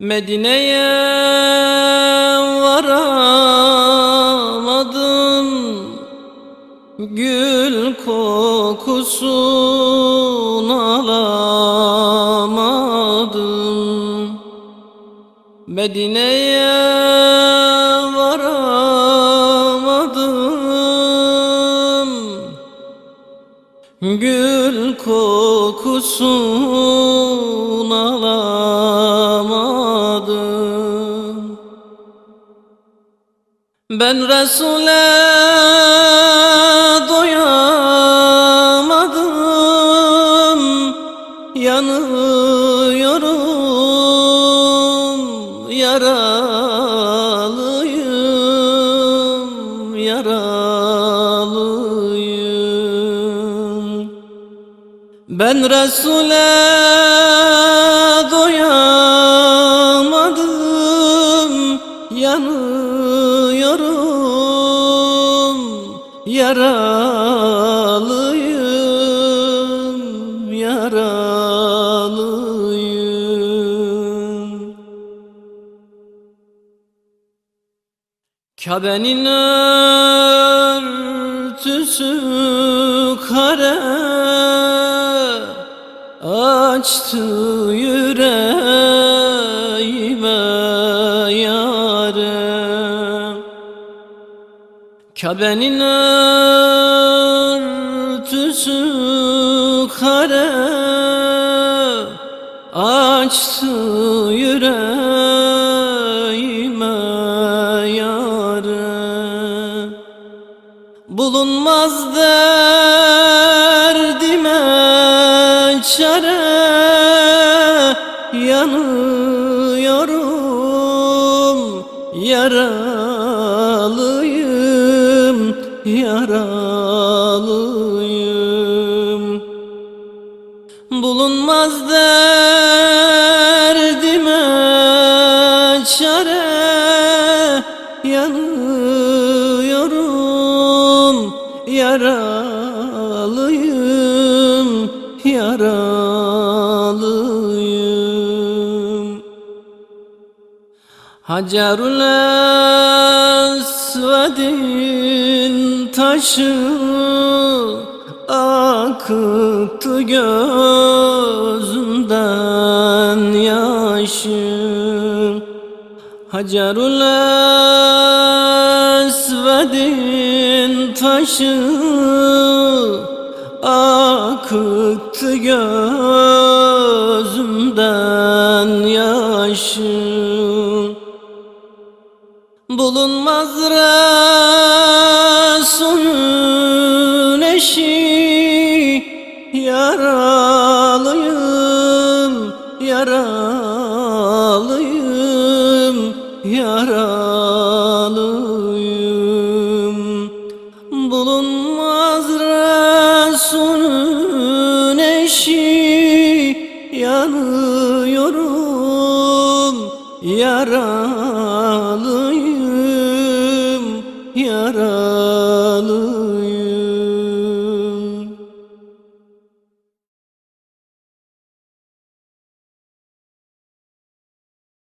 Medine'ye varamadım. Gül kokusunu alamadım. Medine'ye varamadım. Gül kokusunu Ben Resul'e doyamadım Yanıyorum yaralıyım yaralıyım. Ben Resul'e doyamadım yaralıyım yaralıyım. Kabe'nin örtüsü kare Açtı yüreğime yâre Kabe'nin örtüsü kare Açtı yüreğime yâre Bulunmaz derdime çare Yanıyorum yaralıyım yaralıyım. Bulunmaz derdime çare Yanıyorum yaralıyım yaralıyım. Hacerül Esved'in taşı Akıttı gözümden yaşı Hacerül Esved'in taşı Akıttı gözümden yaşı Bulunmaz Resulün eşi. Yaralıyım, yaralıyım, yaralıyım. Bulunmaz Resulün eşi. Yanıyorum, yaralıyım,